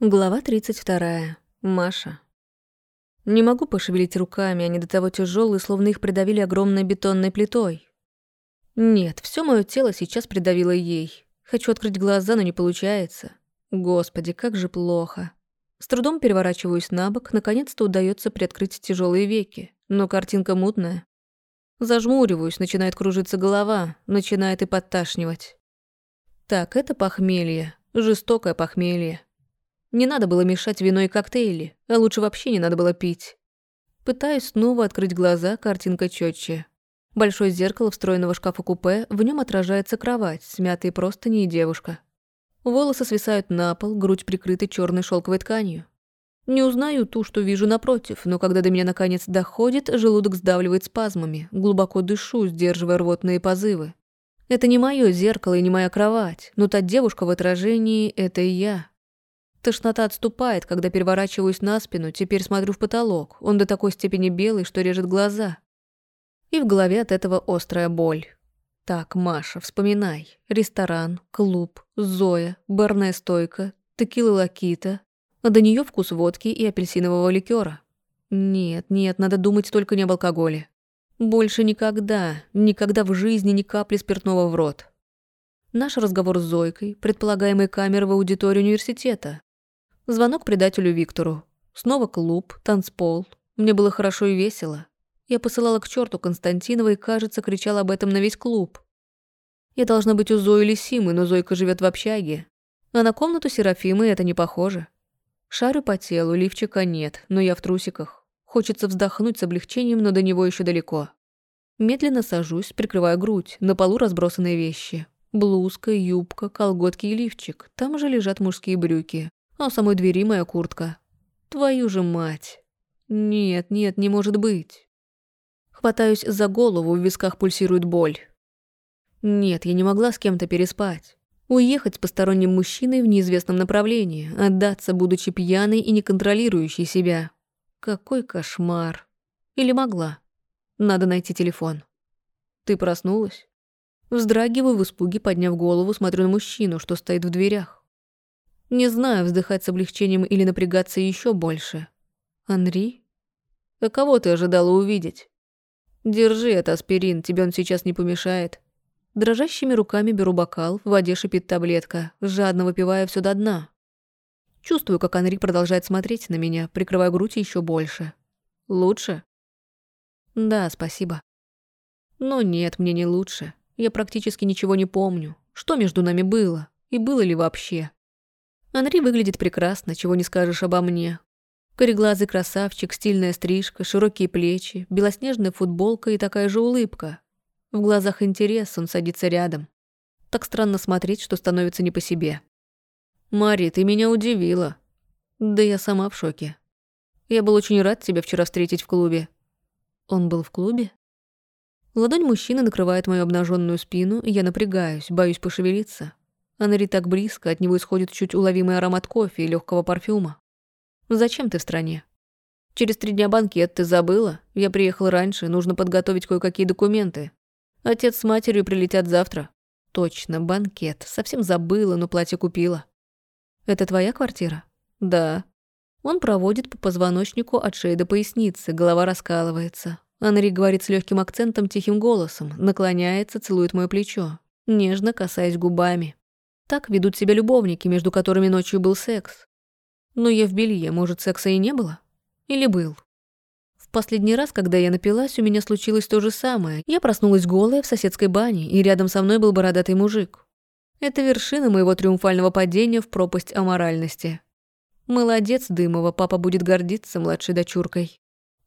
Глава 32. Маша. Не могу пошевелить руками, они до того тяжелые, словно их придавили огромной бетонной плитой. Нет, все мое тело сейчас придавило ей. Хочу открыть глаза, но не получается. Господи, как же плохо. С трудом переворачиваюсь на бок, наконец-то удается приоткрыть тяжелые веки, но картинка мутная. Зажмуриваюсь, начинает кружиться голова, начинает и подташнивать. Так, это похмелье, жестокое похмелье. Не надо было мешать вино и коктейли, а лучше вообще не надо было пить. Пытаюсь снова открыть глаза, картинка четче. Большое зеркало встроенного шкафа-купе, в нем отражается кровать, смятые простыни и девушка. Волосы свисают на пол, грудь прикрыта черной шелковой тканью. Не узнаю ту, что вижу напротив, но когда до меня наконец доходит, желудок сдавливает спазмами, глубоко дышу, сдерживая рвотные позывы. Это не мое зеркало и не моя кровать, но та девушка в отражении — это и я. Тошнота отступает, когда переворачиваюсь на спину, теперь смотрю в потолок. Он до такой степени белый, что режет глаза. И в голове от этого острая боль. Так, Маша, вспоминай. Ресторан, клуб, Зоя, барная стойка, текила лакита. А до нее вкус водки и апельсинового ликера. Нет, нет, надо думать только не об алкоголе. Больше никогда, никогда в жизни ни капли спиртного в рот. Наш разговор с Зойкой, предполагаемый камеры в аудитории университета, Звонок предателю Виктору. Снова клуб, танцпол. Мне было хорошо и весело. Я посылала к черту Константинова и, кажется, кричала об этом на весь клуб. Я должна быть у Зои или Симы, но Зойка живет в общаге. А на комнату Серафимы это не похоже. Шарю по телу, лифчика нет, но я в трусиках. Хочется вздохнуть с облегчением, но до него еще далеко. Медленно сажусь, прикрывая грудь, на полу разбросанные вещи. Блузка, юбка, колготки и лифчик. Там же лежат мужские брюки а у самой двери моя куртка. Твою же мать. Нет, нет, не может быть. Хватаюсь за голову, в висках пульсирует боль. Нет, я не могла с кем-то переспать. Уехать с посторонним мужчиной в неизвестном направлении, отдаться, будучи пьяной и не контролирующей себя. Какой кошмар. Или могла. Надо найти телефон. Ты проснулась? Вздрагиваю в испуге, подняв голову, смотрю на мужчину, что стоит в дверях. Не знаю, вздыхать с облегчением или напрягаться еще больше. Анри? А кого ты ожидала увидеть? Держи это аспирин, тебе он сейчас не помешает. Дрожащими руками беру бокал, в воде шипит таблетка, жадно выпивая все до дна. Чувствую, как Анри продолжает смотреть на меня, прикрывая грудь еще больше. Лучше? Да, спасибо. Но нет, мне не лучше. Я практически ничего не помню. Что между нами было? И было ли вообще? Анри выглядит прекрасно, чего не скажешь обо мне. Кореглазый красавчик, стильная стрижка, широкие плечи, белоснежная футболка и такая же улыбка. В глазах интерес, он садится рядом. Так странно смотреть, что становится не по себе. «Мари, ты меня удивила». «Да я сама в шоке. Я был очень рад тебя вчера встретить в клубе». «Он был в клубе?» Ладонь мужчины накрывает мою обнаженную спину, и я напрягаюсь, боюсь пошевелиться. Анри так близко, от него исходит чуть уловимый аромат кофе и легкого парфюма. «Зачем ты в стране?» «Через три дня банкет, ты забыла? Я приехал раньше, нужно подготовить кое-какие документы. Отец с матерью прилетят завтра». «Точно, банкет. Совсем забыла, но платье купила». «Это твоя квартира?» «Да». Он проводит по позвоночнику от шеи до поясницы, голова раскалывается. Анри говорит с легким акцентом, тихим голосом, наклоняется, целует мое плечо, нежно касаясь губами. Так ведут себя любовники, между которыми ночью был секс. Но я в белье, может, секса и не было? Или был? В последний раз, когда я напилась, у меня случилось то же самое. Я проснулась голая в соседской бане, и рядом со мной был бородатый мужик. Это вершина моего триумфального падения в пропасть аморальности. Молодец, Дымова, папа будет гордиться младшей дочуркой.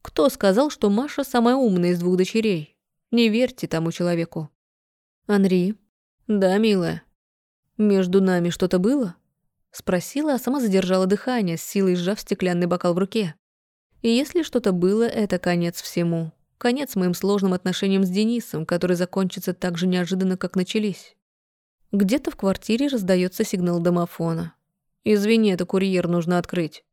Кто сказал, что Маша самая умная из двух дочерей? Не верьте тому человеку. Анри. Да, милая. «Между нами что-то было?» Спросила, а сама задержала дыхание, с силой сжав стеклянный бокал в руке. И если что-то было, это конец всему. Конец моим сложным отношениям с Денисом, которые закончатся так же неожиданно, как начались. Где-то в квартире раздается сигнал домофона. «Извини, это курьер, нужно открыть».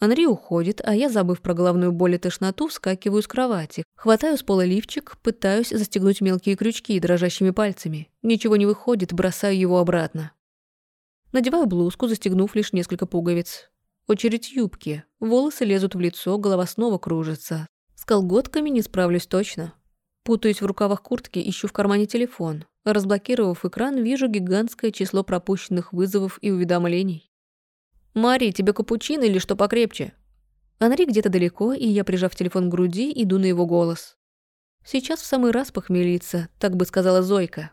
Анри уходит, а я, забыв про головную боль и тошноту, вскакиваю с кровати. Хватаю с пола лифчик, пытаюсь застегнуть мелкие крючки дрожащими пальцами. Ничего не выходит, бросаю его обратно. Надеваю блузку, застегнув лишь несколько пуговиц. Очередь юбки. Волосы лезут в лицо, голова снова кружится. С колготками не справлюсь точно. Путаюсь в рукавах куртки, ищу в кармане телефон. Разблокировав экран, вижу гигантское число пропущенных вызовов и уведомлений. «Мари, тебе капучино или что покрепче?» Анри где-то далеко, и я, прижав телефон к груди, иду на его голос. Сейчас в самый раз похмелиться, так бы сказала Зойка.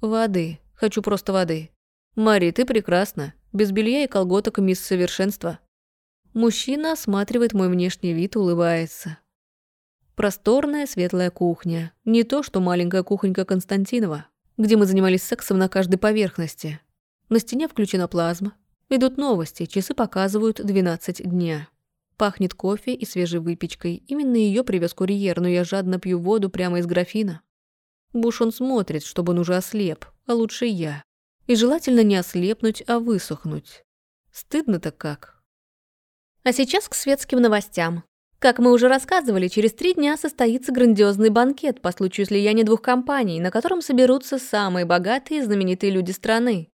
«Воды. Хочу просто воды. Мари, ты прекрасна. Без белья и колготок мисс совершенства». Мужчина осматривает мой внешний вид, улыбается. Просторная светлая кухня. Не то, что маленькая кухонька Константинова, где мы занимались сексом на каждой поверхности. На стене включена плазма. Идут новости, часы показывают 12 дня. Пахнет кофе и свежей выпечкой. Именно ее привез курьер, но я жадно пью воду прямо из графина. Буш он смотрит, чтобы он уже ослеп, а лучше я. И желательно не ослепнуть, а высохнуть. Стыдно-то как. А сейчас к светским новостям. Как мы уже рассказывали, через три дня состоится грандиозный банкет по случаю слияния двух компаний, на котором соберутся самые богатые и знаменитые люди страны.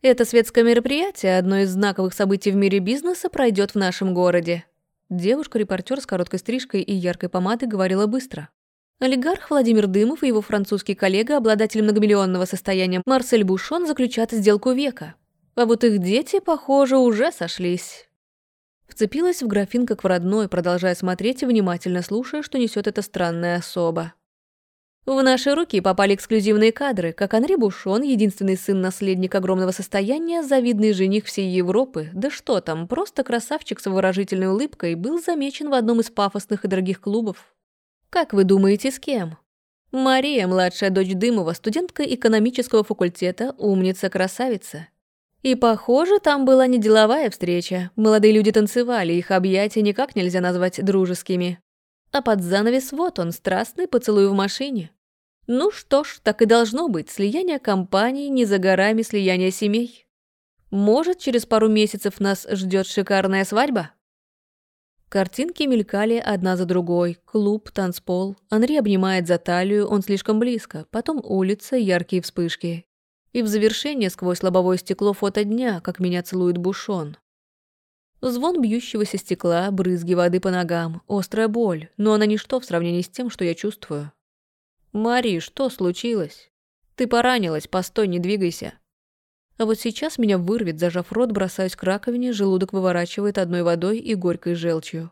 Это светское мероприятие, одно из знаковых событий в мире бизнеса, пройдет в нашем городе. Девушка-репортер с короткой стрижкой и яркой помадой говорила быстро. Олигарх Владимир Дымов и его французский коллега, обладатель многомиллионного состояния Марсель Бушон, заключат сделку века. А вот их дети, похоже, уже сошлись. Вцепилась в графин как в родной, продолжая смотреть и внимательно слушая, что несет эта странная особа. В наши руки попали эксклюзивные кадры, как Анри Бушон, единственный сын наследника огромного состояния, завидный жених всей Европы, да что там, просто красавчик с выражительной улыбкой, был замечен в одном из пафосных и дорогих клубов. Как вы думаете, с кем? Мария, младшая дочь Дымова, студентка экономического факультета, умница-красавица. И, похоже, там была не деловая встреча. Молодые люди танцевали, их объятия никак нельзя назвать дружескими. А под занавес вот он, страстный поцелуй в машине. Ну что ж, так и должно быть, слияние компаний не за горами слияние семей. Может, через пару месяцев нас ждет шикарная свадьба? Картинки мелькали одна за другой. Клуб, танцпол. Анри обнимает за талию, он слишком близко. Потом улица, яркие вспышки. И в завершение сквозь лобовое стекло фото дня, как меня целует Бушон. Звон бьющегося стекла, брызги воды по ногам, острая боль, но она ничто в сравнении с тем, что я чувствую. «Мари, что случилось? Ты поранилась, постой, не двигайся». А вот сейчас меня вырвет, зажав рот, бросаюсь к раковине, желудок выворачивает одной водой и горькой желчью.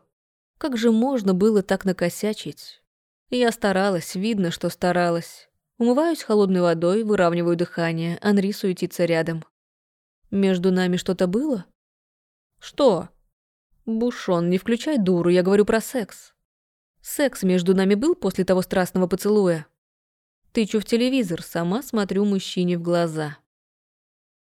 Как же можно было так накосячить? Я старалась, видно, что старалась. Умываюсь холодной водой, выравниваю дыхание, Анри суетится рядом. Между нами что-то было? Что? Бушон, не включай дуру, я говорю про секс. Секс между нами был после того страстного поцелуя? Тычу в телевизор, сама смотрю мужчине в глаза.